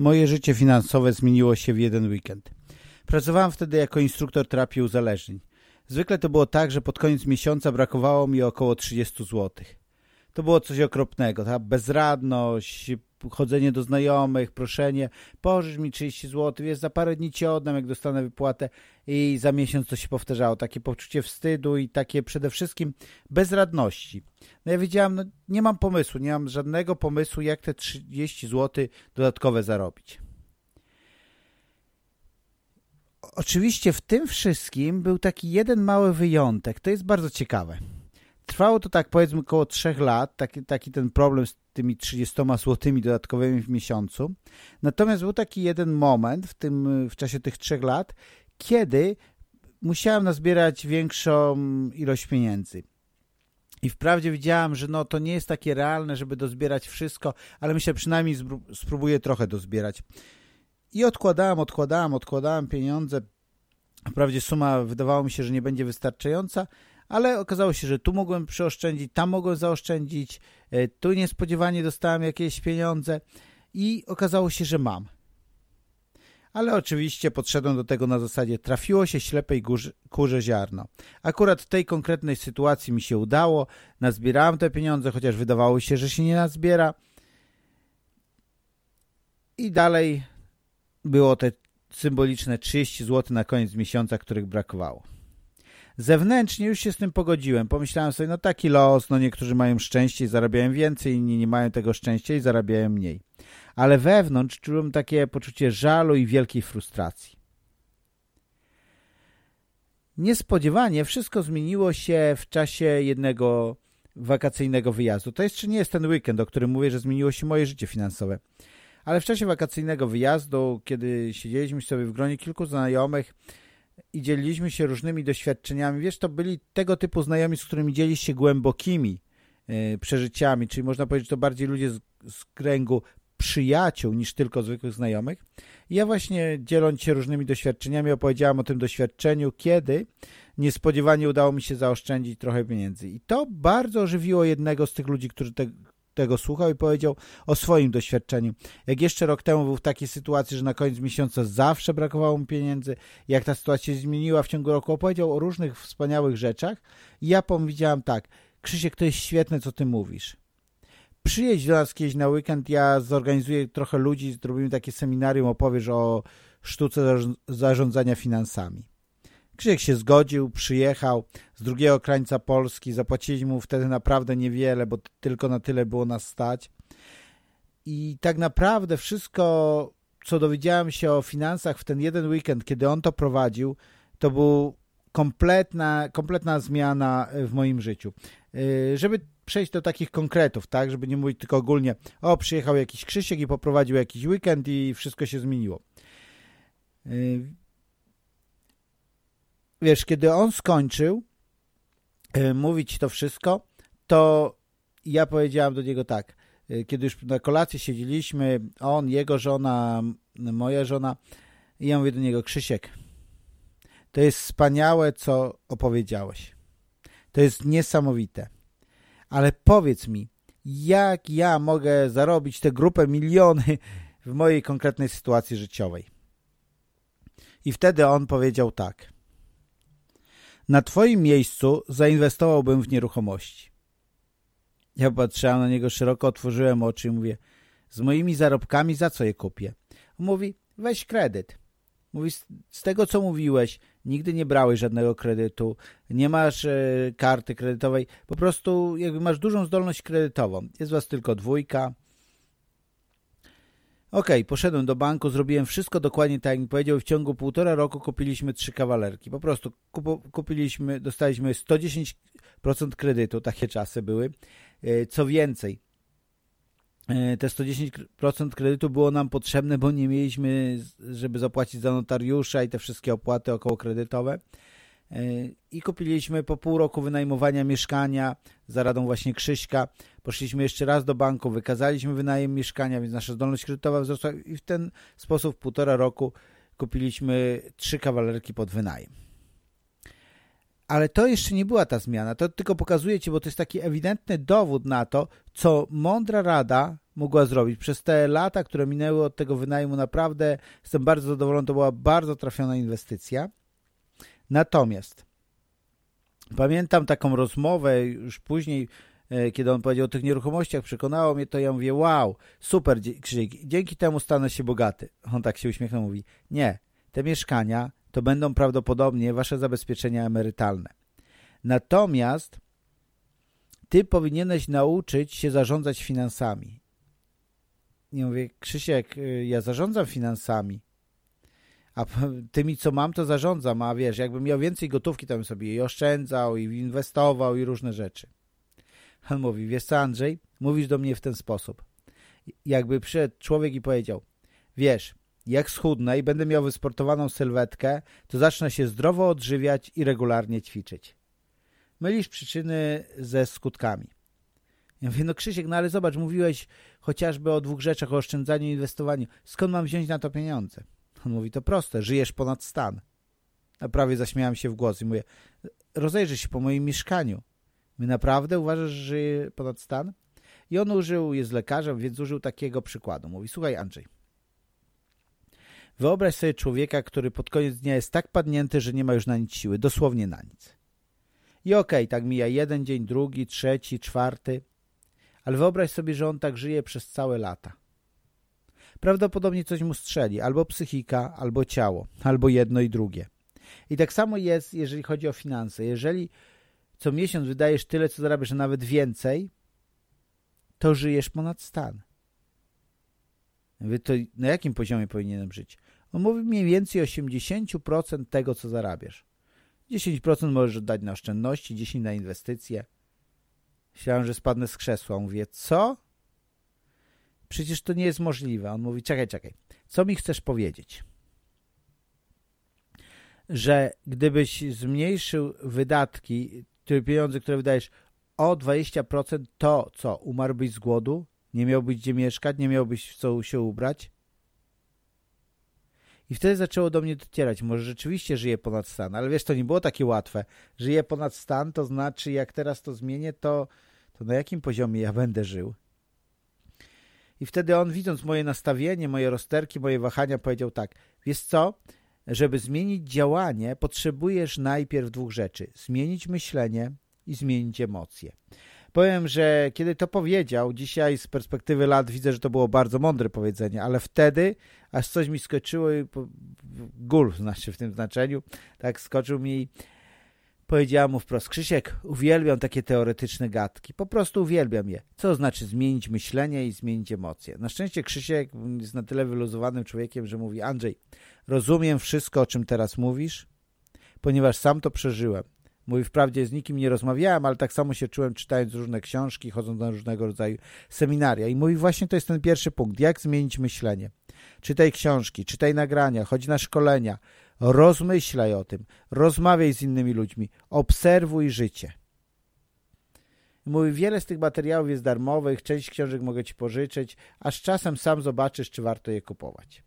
moje życie finansowe zmieniło się w jeden weekend. Pracowałem wtedy jako instruktor terapii uzależnień. Zwykle to było tak, że pod koniec miesiąca brakowało mi około 30 zł. To było coś okropnego, ta bezradność, chodzenie do znajomych, proszenie, pożycz mi 30 zł, wiesz, za parę dni ci oddam, jak dostanę wypłatę i za miesiąc to się powtarzało. Takie poczucie wstydu i takie przede wszystkim bezradności. No ja wiedziałam, no nie mam pomysłu, nie mam żadnego pomysłu, jak te 30 zł dodatkowe zarobić. Oczywiście w tym wszystkim był taki jeden mały wyjątek. To jest bardzo ciekawe. Trwało to tak powiedzmy około trzech lat, taki, taki ten problem z tymi 30 złotymi dodatkowymi w miesiącu. Natomiast był taki jeden moment w, tym, w czasie tych trzech lat, kiedy musiałem nazbierać większą ilość pieniędzy. I wprawdzie widziałam, że no to nie jest takie realne, żeby dozbierać wszystko, ale myślę, przynajmniej spróbuję trochę dozbierać. I odkładałem, odkładałem, odkładałem pieniądze. Wprawdzie suma wydawało mi się, że nie będzie wystarczająca, ale okazało się, że tu mogłem przeoszczędzić, tam mogłem zaoszczędzić, tu niespodziewanie dostałem jakieś pieniądze i okazało się, że mam. Ale oczywiście podszedłem do tego na zasadzie trafiło się ślepej kurze ziarno. Akurat w tej konkretnej sytuacji mi się udało, nazbierałem te pieniądze, chociaż wydawało się, że się nie nazbiera. I dalej było te symboliczne 30 zł na koniec miesiąca, których brakowało. Zewnętrznie już się z tym pogodziłem. Pomyślałem sobie, no taki los, no niektórzy mają szczęście i zarabiają więcej, inni nie mają tego szczęścia i zarabiają mniej. Ale wewnątrz czułem takie poczucie żalu i wielkiej frustracji. Niespodziewanie wszystko zmieniło się w czasie jednego wakacyjnego wyjazdu. To jeszcze nie jest ten weekend, o którym mówię, że zmieniło się moje życie finansowe. Ale w czasie wakacyjnego wyjazdu, kiedy siedzieliśmy sobie w gronie kilku znajomych, i dzieliliśmy się różnymi doświadczeniami. Wiesz, to byli tego typu znajomi, z którymi dzielisz się głębokimi y, przeżyciami, czyli można powiedzieć, to bardziej ludzie z, z kręgu przyjaciół niż tylko zwykłych znajomych. I ja właśnie dzieląc się różnymi doświadczeniami opowiedziałam o tym doświadczeniu, kiedy niespodziewanie udało mi się zaoszczędzić trochę pieniędzy. I to bardzo ożywiło jednego z tych ludzi, którzy te, tego słuchał i powiedział o swoim doświadczeniu. Jak jeszcze rok temu był w takiej sytuacji, że na koniec miesiąca zawsze brakowało mu pieniędzy, jak ta sytuacja się zmieniła w ciągu roku, opowiedział o różnych wspaniałych rzeczach i ja powiedziałam tak, Krzysiek, to jest świetne, co ty mówisz. Przyjedź do nas kiedyś na weekend, ja zorganizuję trochę ludzi, zrobimy takie seminarium, opowiesz o sztuce zarządzania finansami. Krzysiek się zgodził, przyjechał z drugiego krańca Polski, zapłaciliśmy mu wtedy naprawdę niewiele, bo tylko na tyle było nas stać. I tak naprawdę wszystko, co dowiedziałem się o finansach w ten jeden weekend, kiedy on to prowadził, to był kompletna, kompletna zmiana w moim życiu. Yy, żeby przejść do takich konkretów, tak, żeby nie mówić tylko ogólnie, o, przyjechał jakiś Krzysiek i poprowadził jakiś weekend i wszystko się zmieniło. Wiesz, kiedy on skończył y, mówić to wszystko, to ja powiedziałam do niego tak, y, kiedy już na kolacji siedzieliśmy, on, jego żona, moja żona, i ja mówię do niego, Krzysiek, to jest wspaniałe, co opowiedziałeś. To jest niesamowite. Ale powiedz mi, jak ja mogę zarobić tę grupę miliony w mojej konkretnej sytuacji życiowej? I wtedy on powiedział tak. Na twoim miejscu zainwestowałbym w nieruchomości. Ja patrzyłem na niego szeroko, otworzyłem oczy i mówię, z moimi zarobkami za co je kupię? Mówi, weź kredyt. Mówi, z tego co mówiłeś, nigdy nie brałeś żadnego kredytu, nie masz e, karty kredytowej, po prostu jakby masz dużą zdolność kredytową. Jest was tylko dwójka, Ok, poszedłem do banku, zrobiłem wszystko dokładnie tak jak mi powiedział w ciągu półtora roku kupiliśmy trzy kawalerki. Po prostu kupiliśmy, dostaliśmy 110% kredytu, takie czasy były. E, co więcej, e, te 110% kredytu było nam potrzebne, bo nie mieliśmy, żeby zapłacić za notariusza i te wszystkie opłaty około kredytowe i kupiliśmy po pół roku wynajmowania mieszkania za radą właśnie Krzyśka. Poszliśmy jeszcze raz do banku, wykazaliśmy wynajem mieszkania, więc nasza zdolność kredytowa wzrosła i w ten sposób w półtora roku kupiliśmy trzy kawalerki pod wynajem. Ale to jeszcze nie była ta zmiana. To tylko pokazuje ci, bo to jest taki ewidentny dowód na to, co mądra rada mogła zrobić. Przez te lata, które minęły od tego wynajmu, naprawdę jestem bardzo zadowolony. To była bardzo trafiona inwestycja. Natomiast pamiętam taką rozmowę już później, e, kiedy on powiedział o tych nieruchomościach, przekonało mnie to, ja mówię, wow, super, Krzysiek, dzięki temu stanę się bogaty. On tak się uśmiechnął, mówi, nie, te mieszkania to będą prawdopodobnie wasze zabezpieczenia emerytalne. Natomiast ty powinieneś nauczyć się zarządzać finansami. Nie mówię, Krzysiek, y, ja zarządzam finansami, a tymi, co mam, to zarządzam, a wiesz, jakbym miał więcej gotówki, to bym sobie i oszczędzał, i inwestował, i różne rzeczy. On mówi, wiesz co, Andrzej, mówisz do mnie w ten sposób. Jakby przyszedł człowiek i powiedział, wiesz, jak schudnę i będę miał wysportowaną sylwetkę, to zacznę się zdrowo odżywiać i regularnie ćwiczyć. Mylisz przyczyny ze skutkami. Ja mówię, no Krzysiek, no ale zobacz, mówiłeś chociażby o dwóch rzeczach, o oszczędzaniu i inwestowaniu. Skąd mam wziąć na to pieniądze? On mówi, to proste, żyjesz ponad stan. Ja prawie zaśmiałem się w głos i mówię, rozejrzyj się po moim mieszkaniu. My naprawdę uważasz, że żyję ponad stan? I on użył, jest lekarzem, więc użył takiego przykładu. Mówi, słuchaj Andrzej, Wyobraź sobie człowieka, który pod koniec dnia jest tak padnięty, że nie ma już na nic siły, dosłownie na nic. I okej, okay, tak mija jeden dzień, drugi, trzeci, czwarty, ale wyobraź sobie, że on tak żyje przez całe lata. Prawdopodobnie coś mu strzeli, albo psychika, albo ciało, albo jedno i drugie. I tak samo jest, jeżeli chodzi o finanse. Jeżeli co miesiąc wydajesz tyle, co zarabiasz, a nawet więcej, to żyjesz ponad stan. To na jakim poziomie powinienem żyć? On mówi mniej więcej 80% tego, co zarabiasz. 10% możesz oddać na oszczędności, 10% na inwestycje. Myślałem, że spadnę z krzesła. Mówię, co? Przecież to nie jest możliwe. On mówi, czekaj, czekaj. Co mi chcesz powiedzieć? Że gdybyś zmniejszył wydatki, te pieniądze, które wydajesz o 20%, to co? Umarłbyś z głodu? Nie miałbyś gdzie mieszkać? Nie miałbyś w co się ubrać? I wtedy zaczęło do mnie docierać, może rzeczywiście żyję ponad stan, ale wiesz, to nie było takie łatwe. Żyję ponad stan, to znaczy jak teraz to zmienię, to, to na jakim poziomie ja będę żył? I wtedy on, widząc moje nastawienie, moje rozterki, moje wahania, powiedział tak, wiesz co, żeby zmienić działanie, potrzebujesz najpierw dwóch rzeczy. Zmienić myślenie i zmienić emocje. Powiem, że kiedy to powiedział, dzisiaj z perspektywy lat widzę, że to było bardzo mądre powiedzenie, ale wtedy aż coś mi skoczyło i gul znaczy w tym znaczeniu, tak skoczył mi powiedziałam mu wprost, Krzysiek, uwielbiam takie teoretyczne gadki, po prostu uwielbiam je. Co znaczy zmienić myślenie i zmienić emocje? Na szczęście Krzysiek jest na tyle wyluzowanym człowiekiem, że mówi, Andrzej, rozumiem wszystko, o czym teraz mówisz, ponieważ sam to przeżyłem. Mówi, wprawdzie z nikim nie rozmawiałem, ale tak samo się czułem czytając różne książki, chodząc na różnego rodzaju seminaria. I mówi, właśnie to jest ten pierwszy punkt. Jak zmienić myślenie? Czytaj książki, czytaj nagrania, chodź na szkolenia, rozmyślaj o tym, rozmawiaj z innymi ludźmi, obserwuj życie. Mówi, wiele z tych materiałów jest darmowych, część książek mogę Ci pożyczyć, a z czasem sam zobaczysz, czy warto je kupować.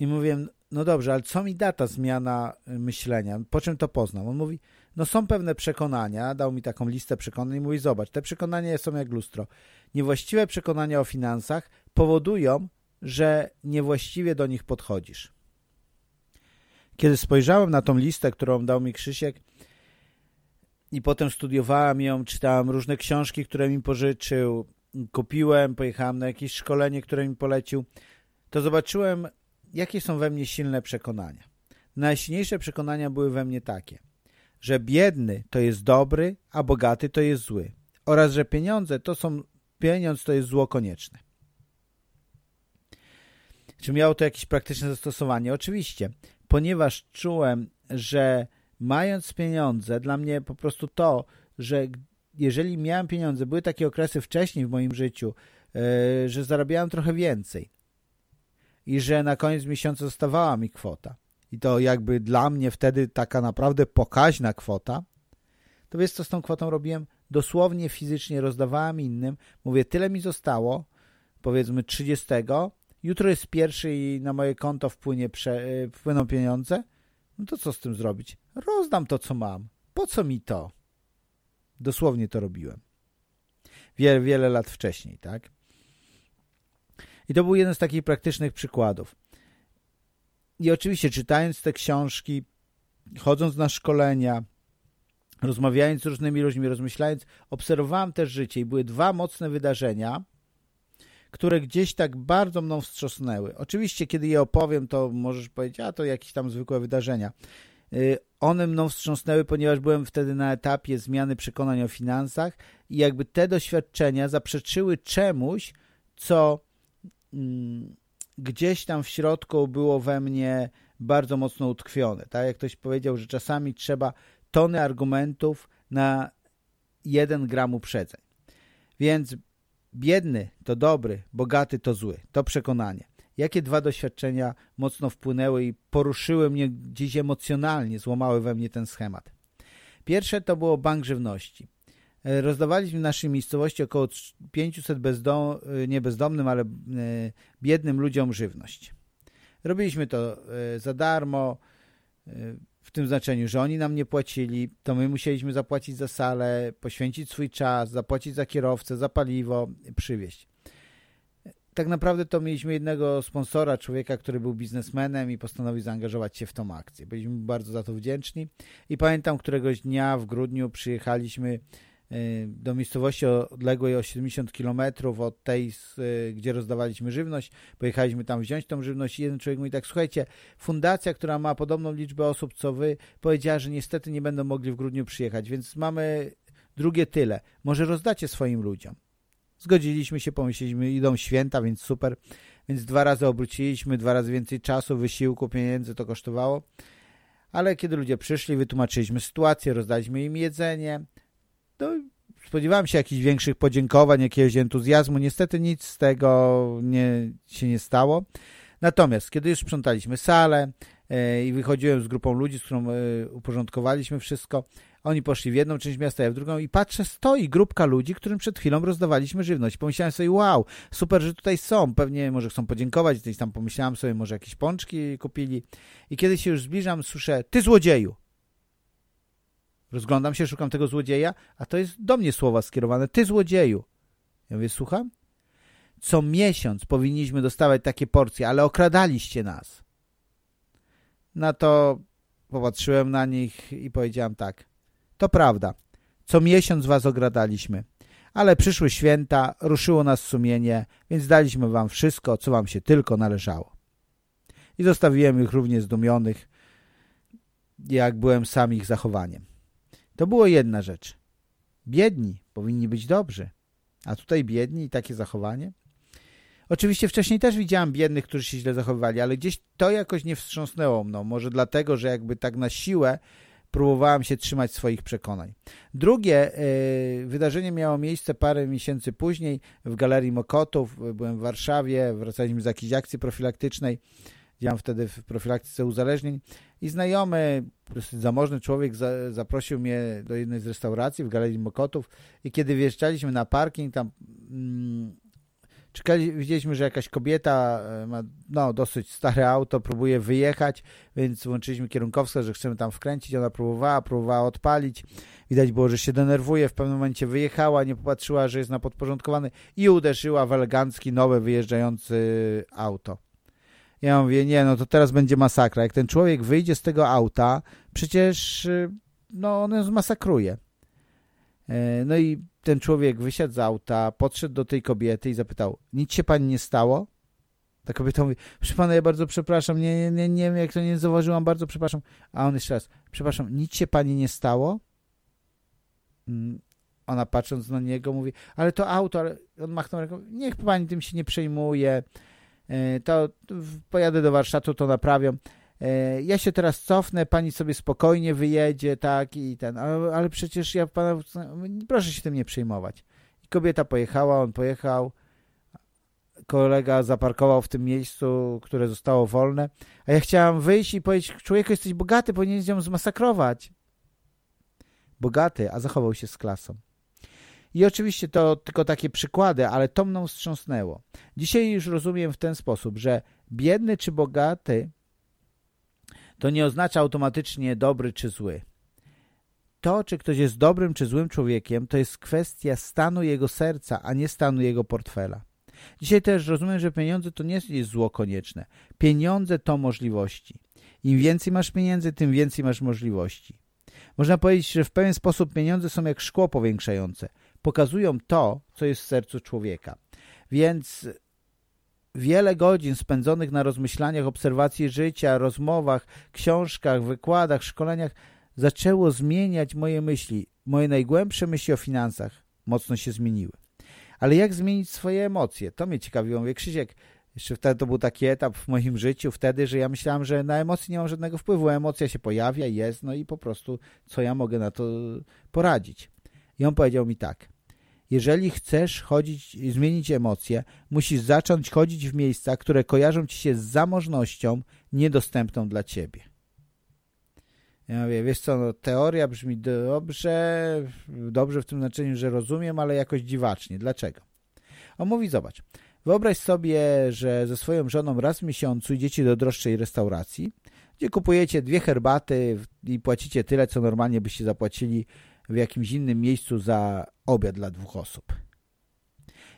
I mówię, no dobrze, ale co mi da ta zmiana myślenia? Po czym to poznam? On mówi, no są pewne przekonania, dał mi taką listę przekonań i mówi, zobacz, te przekonania są jak lustro. Niewłaściwe przekonania o finansach powodują, że niewłaściwie do nich podchodzisz. Kiedy spojrzałem na tą listę, którą dał mi Krzysiek i potem studiowałem ją, czytałem różne książki, które mi pożyczył, kupiłem, pojechałem na jakieś szkolenie, które mi polecił, to zobaczyłem jakie są we mnie silne przekonania. Najsilniejsze przekonania były we mnie takie, że biedny to jest dobry, a bogaty to jest zły. Oraz, że pieniądze to są, pieniądz to jest zło konieczne. Czy miało to jakieś praktyczne zastosowanie? Oczywiście, ponieważ czułem, że mając pieniądze, dla mnie po prostu to, że jeżeli miałem pieniądze, były takie okresy wcześniej w moim życiu, yy, że zarabiałem trochę więcej i że na koniec miesiąca zostawała mi kwota. I to jakby dla mnie wtedy taka naprawdę pokaźna kwota, to wiesz co z tą kwotą robiłem? Dosłownie fizycznie rozdawałem innym. Mówię, tyle mi zostało, powiedzmy 30, jutro jest pierwszy i na moje konto wpłynie, wpłyną pieniądze, No to co z tym zrobić? Rozdam to, co mam. Po co mi to? Dosłownie to robiłem. Wiele, wiele lat wcześniej, tak? I to był jeden z takich praktycznych przykładów. I oczywiście czytając te książki, chodząc na szkolenia, rozmawiając z różnymi ludźmi, rozmyślając, obserwowałem też życie i były dwa mocne wydarzenia, które gdzieś tak bardzo mną wstrząsnęły. Oczywiście, kiedy je opowiem, to możesz powiedzieć, a to jakieś tam zwykłe wydarzenia. Y, one mną wstrząsnęły, ponieważ byłem wtedy na etapie zmiany przekonań o finansach i jakby te doświadczenia zaprzeczyły czemuś, co mm, gdzieś tam w środku było we mnie bardzo mocno utkwione. Tak jak ktoś powiedział, że czasami trzeba tony argumentów na jeden gram uprzedzeń. Więc biedny to dobry, bogaty to zły. To przekonanie. Jakie dwa doświadczenia mocno wpłynęły i poruszyły mnie gdzieś emocjonalnie, złamały we mnie ten schemat. Pierwsze to było bank żywności. E, rozdawaliśmy w naszej miejscowości około 500 bezdom, e, nie bezdomnym, ale e, biednym ludziom żywność. Robiliśmy to za darmo, w tym znaczeniu, że oni nam nie płacili, to my musieliśmy zapłacić za salę, poświęcić swój czas, zapłacić za kierowcę, za paliwo, przywieźć. Tak naprawdę to mieliśmy jednego sponsora, człowieka, który był biznesmenem i postanowił zaangażować się w tą akcję. Byliśmy bardzo za to wdzięczni i pamiętam któregoś dnia w grudniu przyjechaliśmy do miejscowości odległej o 70 km od tej, y, gdzie rozdawaliśmy żywność. Pojechaliśmy tam wziąć tą żywność i jeden człowiek mówi tak, słuchajcie, fundacja, która ma podobną liczbę osób co wy, powiedziała, że niestety nie będą mogli w grudniu przyjechać, więc mamy drugie tyle. Może rozdacie swoim ludziom. Zgodziliśmy się, pomyśleliśmy, idą święta, więc super. Więc dwa razy obróciliśmy, dwa razy więcej czasu, wysiłku, pieniędzy to kosztowało. Ale kiedy ludzie przyszli, wytłumaczyliśmy sytuację, rozdaliśmy im jedzenie, no, spodziewałem się jakichś większych podziękowań, jakiegoś entuzjazmu. Niestety nic z tego nie, się nie stało. Natomiast, kiedy już sprzątaliśmy salę e, i wychodziłem z grupą ludzi, z którą e, uporządkowaliśmy wszystko, oni poszli w jedną część miasta, ja w drugą i patrzę, stoi grupka ludzi, którym przed chwilą rozdawaliśmy żywność. Pomyślałem sobie, wow, super, że tutaj są. Pewnie może chcą podziękować, gdzieś tam pomyślałem sobie, może jakieś pączki kupili. I kiedy się już zbliżam, słyszę, ty złodzieju. Rozglądam się, szukam tego złodzieja, a to jest do mnie słowa skierowane. Ty złodzieju. Ja mówię, słucham? Co miesiąc powinniśmy dostawać takie porcje, ale okradaliście nas. Na to popatrzyłem na nich i powiedziałem tak. To prawda. Co miesiąc was ogradaliśmy. Ale przyszły święta, ruszyło nas sumienie, więc daliśmy wam wszystko, co wam się tylko należało. I zostawiłem ich równie zdumionych, jak byłem sam ich zachowaniem. To było jedna rzecz. Biedni powinni być dobrzy, a tutaj biedni i takie zachowanie. Oczywiście wcześniej też widziałem biednych, którzy się źle zachowywali, ale gdzieś to jakoś nie wstrząsnęło mną. Może dlatego, że jakby tak na siłę próbowałem się trzymać swoich przekonań. Drugie yy, wydarzenie miało miejsce parę miesięcy później w Galerii Mokotów. Byłem w Warszawie, wracaliśmy z jakiejś akcji profilaktycznej. Działam wtedy w profilaktyce uzależnień i znajomy, dosyć zamożny człowiek za, zaprosił mnie do jednej z restauracji w Galerii Mokotów i kiedy wjeżdżaliśmy na parking, tam mm, czekali, widzieliśmy, że jakaś kobieta e, ma no, dosyć stare auto, próbuje wyjechać, więc włączyliśmy kierunkowskaz, że chcemy tam wkręcić. Ona próbowała, próbowała odpalić. Widać było, że się denerwuje. W pewnym momencie wyjechała, nie popatrzyła, że jest na podporządkowany i uderzyła w elegancki, nowe, wyjeżdżający auto. Ja mówię, nie, no to teraz będzie masakra. Jak ten człowiek wyjdzie z tego auta, przecież y, no, on ją zmasakruje. E, no i ten człowiek wysiadł z auta, podszedł do tej kobiety i zapytał, nic się pani nie stało? Ta kobieta mówi, proszę pana, ja bardzo przepraszam, nie, nie, nie wiem, jak to nie zauważyłam, bardzo przepraszam. A on jeszcze raz, przepraszam, nic się pani nie stało? Mm, ona patrząc na niego mówi, ale to auto, ale on machnął ręką, niech pani tym się nie przejmuje, to pojadę do warsztatu, to naprawią. E, ja się teraz cofnę, pani sobie spokojnie wyjedzie, tak, i ten, ale, ale przecież ja pana, proszę się tym nie przejmować. I kobieta pojechała, on pojechał, kolega zaparkował w tym miejscu, które zostało wolne, a ja chciałam wyjść i powiedzieć, człowieku, jesteś bogaty, powinieneś ją zmasakrować. Bogaty, a zachował się z klasą. I oczywiście to tylko takie przykłady, ale to mną wstrząsnęło. Dzisiaj już rozumiem w ten sposób, że biedny czy bogaty to nie oznacza automatycznie dobry czy zły. To, czy ktoś jest dobrym czy złym człowiekiem, to jest kwestia stanu jego serca, a nie stanu jego portfela. Dzisiaj też rozumiem, że pieniądze to nie jest zło konieczne. Pieniądze to możliwości. Im więcej masz pieniędzy, tym więcej masz możliwości. Można powiedzieć, że w pewien sposób pieniądze są jak szkło powiększające. Pokazują to, co jest w sercu człowieka. Więc wiele godzin spędzonych na rozmyślaniach, obserwacji życia, rozmowach, książkach, wykładach, szkoleniach zaczęło zmieniać moje myśli. Moje najgłębsze myśli o finansach mocno się zmieniły. Ale jak zmienić swoje emocje? To mnie ciekawiło. Mówię, Krzysiek, jeszcze wtedy to był taki etap w moim życiu, wtedy, że ja myślałem, że na emocje nie mam żadnego wpływu. Emocja się pojawia, jest, no i po prostu co ja mogę na to poradzić. I on powiedział mi tak. Jeżeli chcesz chodzić, zmienić emocje, musisz zacząć chodzić w miejsca, które kojarzą ci się z zamożnością niedostępną dla ciebie. Ja mówię, wiesz co, no, teoria brzmi dobrze, dobrze w tym znaczeniu, że rozumiem, ale jakoś dziwacznie. Dlaczego? On mówi, zobacz, wyobraź sobie, że ze swoją żoną raz w miesiącu idziecie do droższej restauracji, gdzie kupujecie dwie herbaty i płacicie tyle, co normalnie byście zapłacili w jakimś innym miejscu za obiad dla dwóch osób.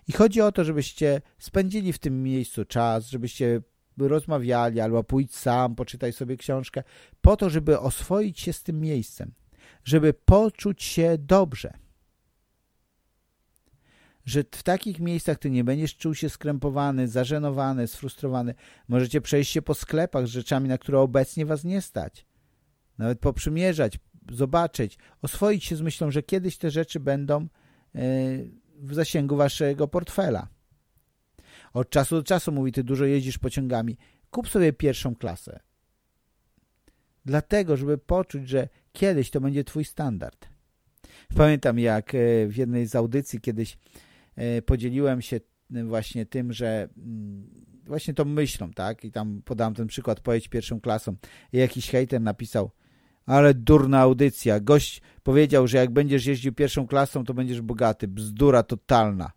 I chodzi o to, żebyście spędzili w tym miejscu czas, żebyście rozmawiali, albo pójdź sam, poczytaj sobie książkę, po to, żeby oswoić się z tym miejscem, żeby poczuć się dobrze. Że w takich miejscach ty nie będziesz czuł się skrępowany, zażenowany, sfrustrowany. Możecie przejść się po sklepach z rzeczami, na które obecnie was nie stać. Nawet poprzymierzać, zobaczyć, oswoić się z myślą, że kiedyś te rzeczy będą e, w zasięgu waszego portfela. Od czasu do czasu, mówi, ty dużo jeździsz pociągami. Kup sobie pierwszą klasę. Dlatego, żeby poczuć, że kiedyś to będzie twój standard. Pamiętam, jak e, w jednej z audycji kiedyś e, podzieliłem się właśnie tym, że mm, właśnie tą myślą, tak? I tam podałem ten przykład, pojedź pierwszą klasą. I jakiś hater napisał, ale durna audycja. Gość powiedział, że jak będziesz jeździł pierwszą klasą, to będziesz bogaty. Bzdura totalna.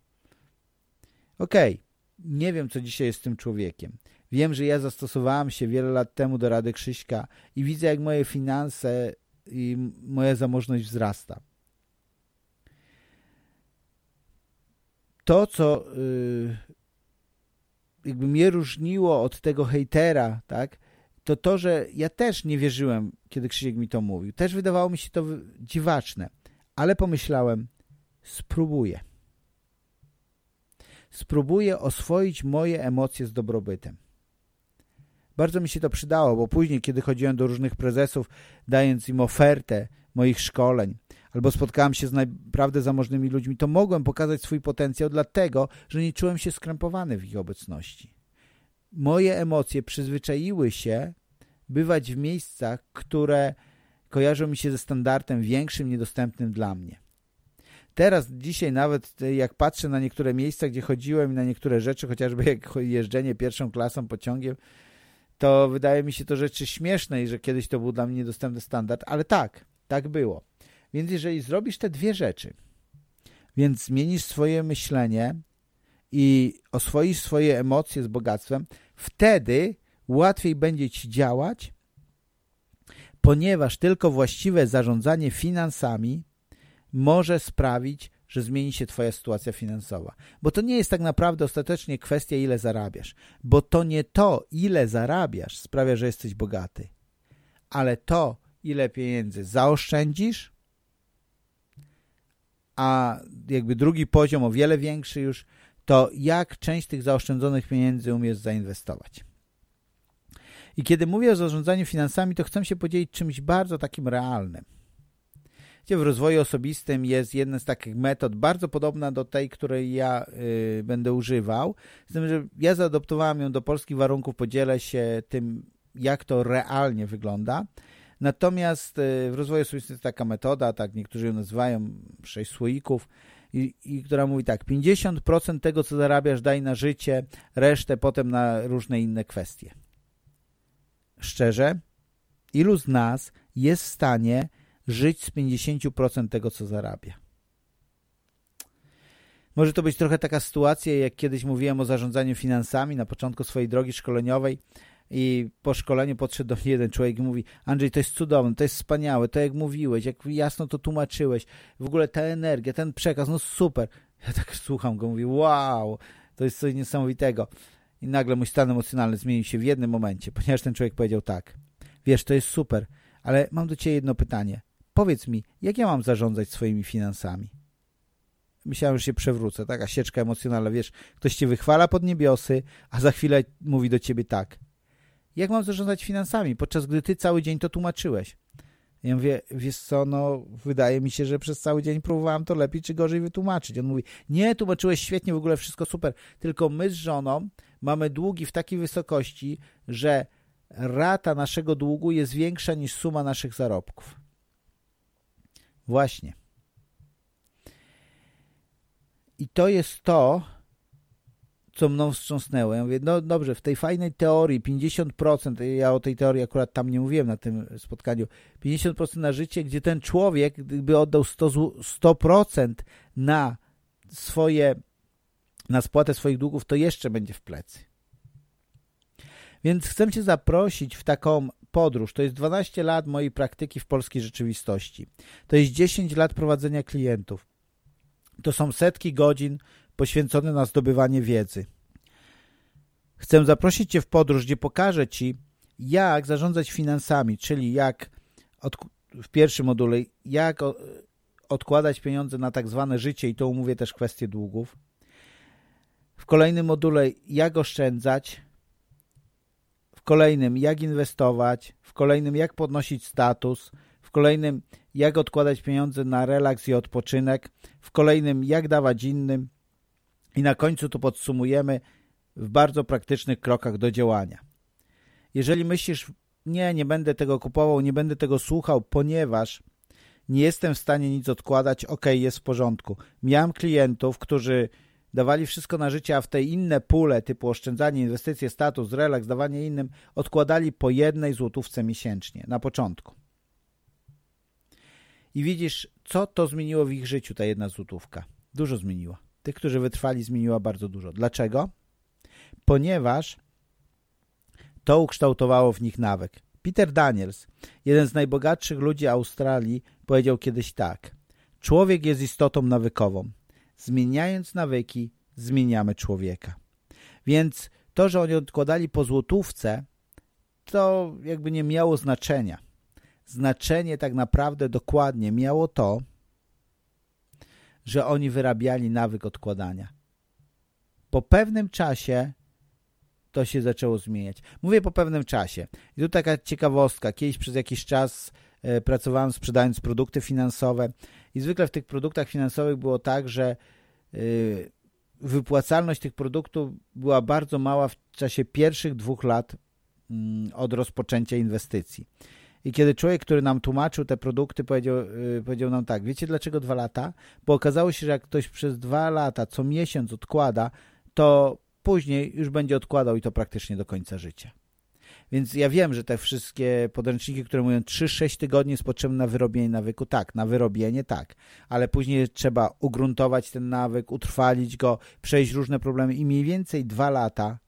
Okej, okay nie wiem, co dzisiaj jest z tym człowiekiem. Wiem, że ja zastosowałem się wiele lat temu do Rady Krzyśka i widzę, jak moje finanse i moja zamożność wzrasta. To, co yy, jakby mnie różniło od tego hejtera, tak, to to, że ja też nie wierzyłem, kiedy Krzysiek mi to mówił. Też wydawało mi się to dziwaczne, ale pomyślałem, spróbuję spróbuję oswoić moje emocje z dobrobytem. Bardzo mi się to przydało, bo później, kiedy chodziłem do różnych prezesów, dając im ofertę moich szkoleń, albo spotkałem się z naprawdę zamożnymi ludźmi, to mogłem pokazać swój potencjał dlatego, że nie czułem się skrępowany w ich obecności. Moje emocje przyzwyczaiły się bywać w miejscach, które kojarzą mi się ze standardem większym, niedostępnym dla mnie. Teraz, dzisiaj nawet jak patrzę na niektóre miejsca, gdzie chodziłem i na niektóre rzeczy, chociażby jak jeżdżenie pierwszą klasą pociągiem, to wydaje mi się to rzeczy śmieszne i że kiedyś to był dla mnie niedostępny standard, ale tak, tak było. Więc jeżeli zrobisz te dwie rzeczy, więc zmienisz swoje myślenie i oswoisz swoje emocje z bogactwem, wtedy łatwiej będzie ci działać, ponieważ tylko właściwe zarządzanie finansami może sprawić, że zmieni się twoja sytuacja finansowa. Bo to nie jest tak naprawdę ostatecznie kwestia, ile zarabiasz. Bo to nie to, ile zarabiasz, sprawia, że jesteś bogaty. Ale to, ile pieniędzy zaoszczędzisz, a jakby drugi poziom, o wiele większy już, to jak część tych zaoszczędzonych pieniędzy umiesz zainwestować. I kiedy mówię o zarządzaniu finansami, to chcę się podzielić czymś bardzo takim realnym gdzie w rozwoju osobistym jest jedna z takich metod bardzo podobna do tej, której ja y, będę używał. Z tym, że ja zaadoptowałem ją do polskich warunków, podzielę się tym, jak to realnie wygląda. Natomiast y, w rozwoju osobistym jest taka metoda, tak niektórzy ją nazywają sześć słoików, i, i, która mówi tak, 50% tego, co zarabiasz, daj na życie, resztę potem na różne inne kwestie. Szczerze, ilu z nas jest w stanie żyć z 50% tego, co zarabia. Może to być trochę taka sytuacja, jak kiedyś mówiłem o zarządzaniu finansami na początku swojej drogi szkoleniowej, i po szkoleniu podszedł do mnie jeden człowiek i mówi Andrzej, to jest cudowne, to jest wspaniałe, to jak mówiłeś, jak jasno to tłumaczyłeś, w ogóle ta energia, ten przekaz, no super. Ja tak słucham go, mówię, wow, to jest coś niesamowitego. I nagle mój stan emocjonalny zmienił się w jednym momencie, ponieważ ten człowiek powiedział tak, wiesz, to jest super, ale mam do Ciebie jedno pytanie. Powiedz mi, jak ja mam zarządzać swoimi finansami? Myślałem, że się przewrócę, taka sieczka emocjonalna, wiesz, ktoś Cię wychwala pod niebiosy, a za chwilę mówi do Ciebie tak. Jak mam zarządzać finansami, podczas gdy Ty cały dzień to tłumaczyłeś? Ja mówię, wiesz co, no wydaje mi się, że przez cały dzień próbowałem to lepiej czy gorzej wytłumaczyć. On mówi, nie, tłumaczyłeś świetnie, w ogóle wszystko super, tylko my z żoną mamy długi w takiej wysokości, że rata naszego długu jest większa niż suma naszych zarobków. Właśnie. I to jest to, co mną wstrząsnęło. Ja mówię, no dobrze, w tej fajnej teorii 50%, ja o tej teorii akurat tam nie mówiłem na tym spotkaniu, 50% na życie, gdzie ten człowiek gdyby oddał 100%, 100 na swoje, na spłatę swoich długów, to jeszcze będzie w plecy. Więc chcę Cię zaprosić w taką podróż. To jest 12 lat mojej praktyki w polskiej rzeczywistości. To jest 10 lat prowadzenia klientów. To są setki godzin poświęcone na zdobywanie wiedzy. Chcę zaprosić Cię w podróż, gdzie pokażę Ci, jak zarządzać finansami, czyli jak od, w pierwszym module, jak odkładać pieniądze na tak zwane życie i to umówię też kwestię długów. W kolejnym module, jak oszczędzać, kolejnym jak inwestować, w kolejnym jak podnosić status, w kolejnym jak odkładać pieniądze na relaks i odpoczynek, w kolejnym jak dawać innym i na końcu tu podsumujemy w bardzo praktycznych krokach do działania. Jeżeli myślisz, nie, nie będę tego kupował, nie będę tego słuchał, ponieważ nie jestem w stanie nic odkładać, ok, jest w porządku. Miałem klientów, którzy dawali wszystko na życie, a w te inne pule typu oszczędzanie, inwestycje, status, relaks, dawanie innym odkładali po jednej złotówce miesięcznie na początku. I widzisz, co to zmieniło w ich życiu, ta jedna złotówka. Dużo zmieniła. Tych, którzy wytrwali, zmieniła bardzo dużo. Dlaczego? Ponieważ to ukształtowało w nich nawyk. Peter Daniels, jeden z najbogatszych ludzi Australii, powiedział kiedyś tak. Człowiek jest istotą nawykową. Zmieniając nawyki, zmieniamy człowieka. Więc to, że oni odkładali po złotówce, to jakby nie miało znaczenia. Znaczenie tak naprawdę dokładnie miało to, że oni wyrabiali nawyk odkładania. Po pewnym czasie to się zaczęło zmieniać. Mówię po pewnym czasie. I tu taka ciekawostka. Kiedyś przez jakiś czas e, pracowałem sprzedając produkty finansowe i zwykle w tych produktach finansowych było tak, że y, wypłacalność tych produktów była bardzo mała w czasie pierwszych dwóch lat mm, od rozpoczęcia inwestycji. I kiedy człowiek, który nam tłumaczył te produkty, powiedział, y, powiedział nam tak, wiecie dlaczego dwa lata? Bo okazało się, że jak ktoś przez dwa lata co miesiąc odkłada, to później już będzie odkładał i to praktycznie do końca życia. Więc ja wiem, że te wszystkie podręczniki, które mówią 3-6 tygodni jest potrzebne na wyrobienie nawyku, tak, na wyrobienie tak, ale później trzeba ugruntować ten nawyk, utrwalić go, przejść różne problemy i mniej więcej dwa lata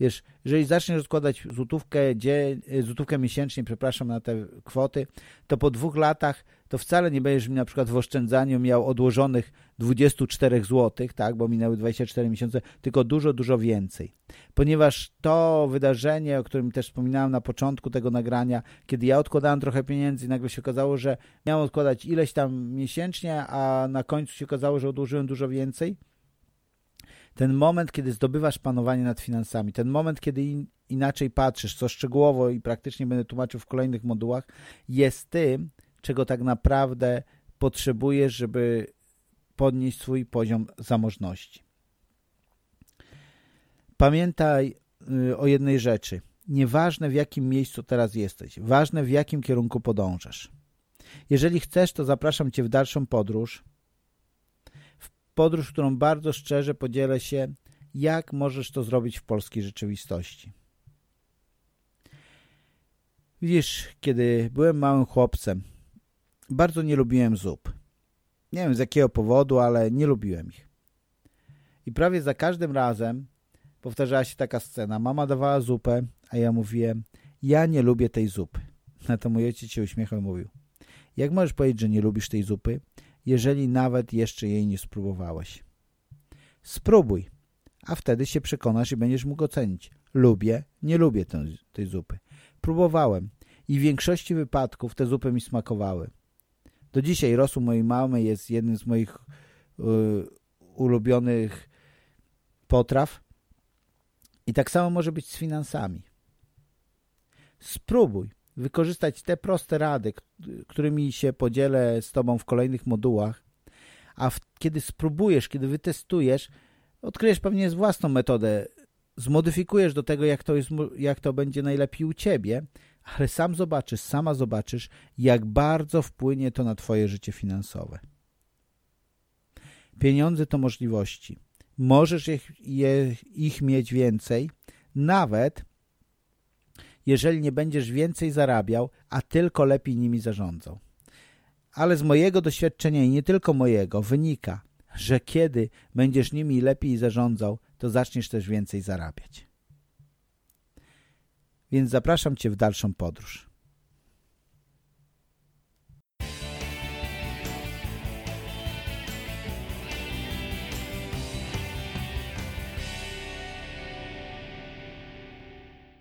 Wiesz, jeżeli zaczniesz odkładać złotówkę, dzie, złotówkę miesięcznie, przepraszam, na te kwoty, to po dwóch latach to wcale nie będziesz na przykład w oszczędzaniu miał odłożonych 24 zł, tak, bo minęły 24 miesiące, tylko dużo, dużo więcej. Ponieważ to wydarzenie, o którym też wspominałem na początku tego nagrania, kiedy ja odkładałem trochę pieniędzy nagle się okazało, że miałem odkładać ileś tam miesięcznie, a na końcu się okazało, że odłożyłem dużo więcej, ten moment, kiedy zdobywasz panowanie nad finansami, ten moment, kiedy in, inaczej patrzysz, co szczegółowo i praktycznie będę tłumaczył w kolejnych modułach, jest tym, czego tak naprawdę potrzebujesz, żeby podnieść swój poziom zamożności. Pamiętaj y, o jednej rzeczy. Nieważne w jakim miejscu teraz jesteś, ważne w jakim kierunku podążasz. Jeżeli chcesz, to zapraszam Cię w dalszą podróż podróż, którą bardzo szczerze podzielę się, jak możesz to zrobić w polskiej rzeczywistości. Widzisz, kiedy byłem małym chłopcem, bardzo nie lubiłem zup. Nie wiem z jakiego powodu, ale nie lubiłem ich. I prawie za każdym razem powtarzała się taka scena. Mama dawała zupę, a ja mówiłem, ja nie lubię tej zupy. Na to mój ojciec się uśmiechał i mówił, jak możesz powiedzieć, że nie lubisz tej zupy, jeżeli nawet jeszcze jej nie spróbowałeś? Spróbuj, a wtedy się przekonasz i będziesz mógł ocenić. Lubię, nie lubię tej, tej zupy. Próbowałem i w większości wypadków te zupy mi smakowały. Do dzisiaj rosół mojej mamy jest jednym z moich y, ulubionych potraw i tak samo może być z finansami. Spróbuj wykorzystać te proste rady, którymi się podzielę z Tobą w kolejnych modułach, a w, kiedy spróbujesz, kiedy wytestujesz, odkryjesz pewnie własną metodę, zmodyfikujesz do tego, jak to, jest, jak to będzie najlepiej u Ciebie, ale sam zobaczysz, sama zobaczysz, jak bardzo wpłynie to na Twoje życie finansowe. Pieniądze to możliwości. Możesz je, ich mieć więcej, nawet jeżeli nie będziesz więcej zarabiał, a tylko lepiej nimi zarządzał. Ale z mojego doświadczenia i nie tylko mojego wynika, że kiedy będziesz nimi lepiej zarządzał, to zaczniesz też więcej zarabiać. Więc zapraszam Cię w dalszą podróż.